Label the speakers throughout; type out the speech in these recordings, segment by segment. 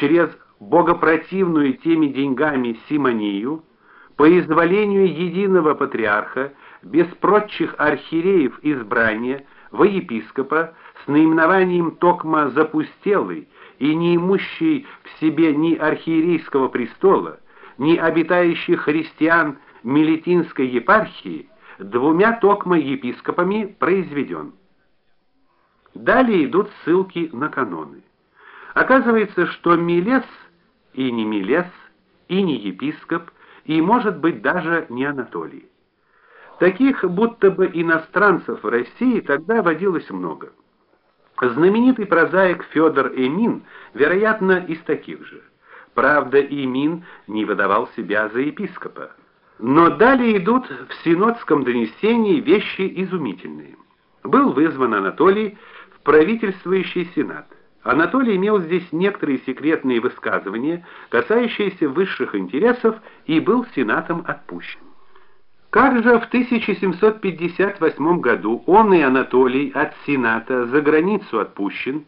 Speaker 1: через богопротивную теми деньгами симонию, по изволению единого патриарха, без прочих архиереев избрания во епископа с наименованием токма запустелый и не имущий в себе ни архиерейского престола, ни обитающих христиан Мелитинской епархии, двумя токма епископами произведен. Далее идут ссылки на каноны. Оказывается, что Милес и не Милес, и не епископ, и, может быть, даже не Анатолий. Таких будто бы иностранцев в России тогда водилось много. Знаменитый прозаик Федор Эмин, вероятно, из таких же. Правда, Эмин не выдавал себя за епископа. Но далее идут в синодском донесении вещи изумительные. Был вызван Анатолий в правительствующий сенат. Анатолий имел здесь некоторые секретные высказывания, касающиеся высших интересов, и был сенатом отпущен. Как же в 1758 году он и Анатолий от сената за границу отпущен,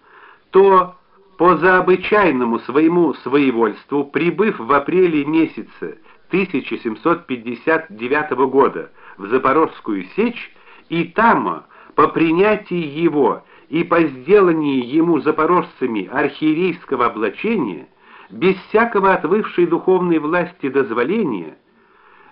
Speaker 1: то по заобычайному своему своевольству, прибыв в апреле месяце 1759 года в Запорожскую сечь, и там по принятии его и по сделании ему запорожцами архиерейского облачения, без всякого отвывшей духовной власти дозволения,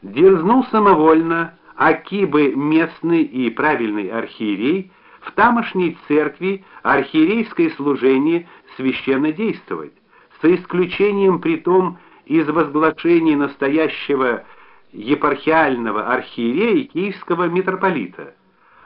Speaker 1: дерзнул самовольно Акибы местный и правильный архиерей в тамошней церкви архиерейское служение священно действовать, со исключением притом из возглашений настоящего епархиального архиерея Киевского митрополита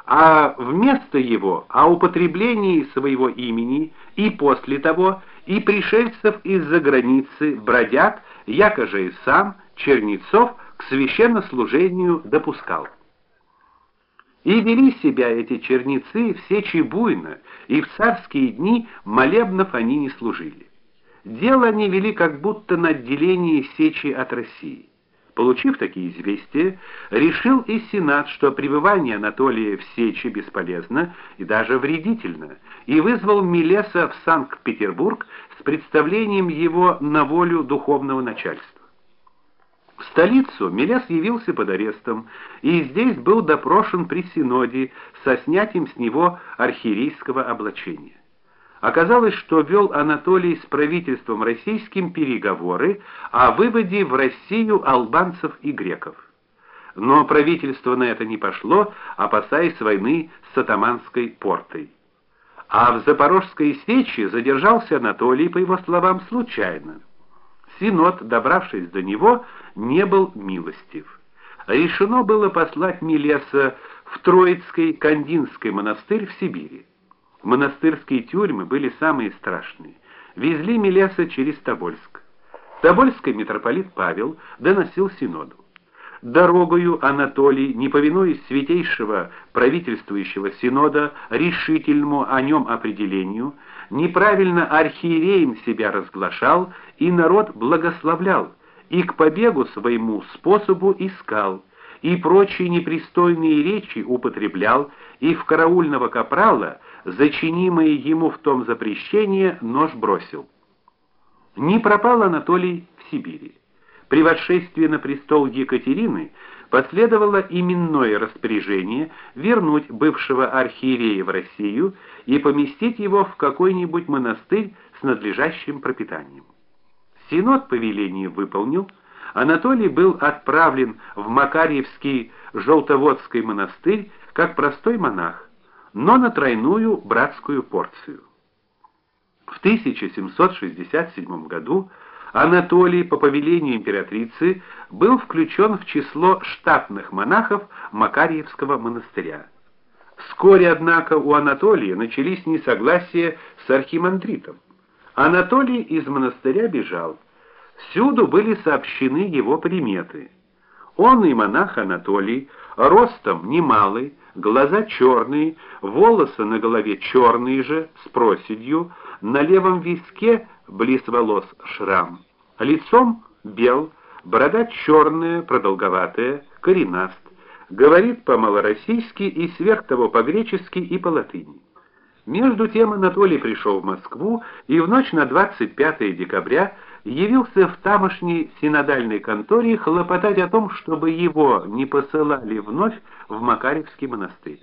Speaker 1: а вместо его о употреблении своего имени и после того и пришельцев из-за границы, бродяг, якоже и сам Чернецов к священнослужению допускал. И вели себя эти черницы все чебуйно, и в царские дни молебнов они не служили. Дело они вели как будто на отделении Сечи от России. Получив такие известия, решил и Сенат, что пребывание Анатолия в Сечи бесполезно и даже вредительно, и вызвал Милеса в Санкт-Петербург с представлением его на волю духовного начальства. В столицу Милес явился под арестом и здесь был допрошен при синоде со снятием с него архиерейского облачения. Оказалось, что вел Анатолий с правительством российским переговоры о выводе в Россию албанцев и греков. Но правительство на это не пошло, опасаясь войны с атаманской портой. А в Запорожской сече задержался Анатолий, по его словам, случайно. Синод, добравшись до него, не был милостив. Решено было послать Милеса в Троицкий Кандинский монастырь в Сибири. Монастырские тюрьмы были самые страшные. Везли Милеса через Тобольск. Тобольский митрополит Павел доносил синоду. Дорогою Анатолий, не повинуясь святейшего правительствующего синода решительному о нем определению, неправильно архиереем себя разглашал и народ благословлял, и к побегу своему способу искал, и прочие непристойные речи употреблял, и в караульного капрала зачинимое ему в том запрещение, нож бросил. Не пропал Анатолий в Сибири. При восшествии на престол Екатерины последовало именное распоряжение вернуть бывшего архиерея в Россию и поместить его в какой-нибудь монастырь с надлежащим пропитанием. Синод повеление выполнил, Анатолий был отправлен в Макарьевский Желтоводский монастырь как простой монах, но на тройную братскую порцию. В 1767 году Анатолий по повелению императрицы был включен в число штатных монахов Макарьевского монастыря. Вскоре, однако, у Анатолия начались несогласия с архимандритом. Анатолий из монастыря бежал. Всюду были сообщены его приметы. Он и монах Анатолий, ростом немалый, глаза черные, волосы на голове черные же, с проседью, на левом виске близ волос шрам, лицом бел, борода черная, продолговатая, коренаст, говорит по-малороссийски и сверх того по-гречески и по-латыни. Между тем Анатолий пришел в Москву и в ночь на 25 декабря явился в тамошней синодальной конторе хлопотать о том, чтобы его не посылали вновь в Макаревский монастырь.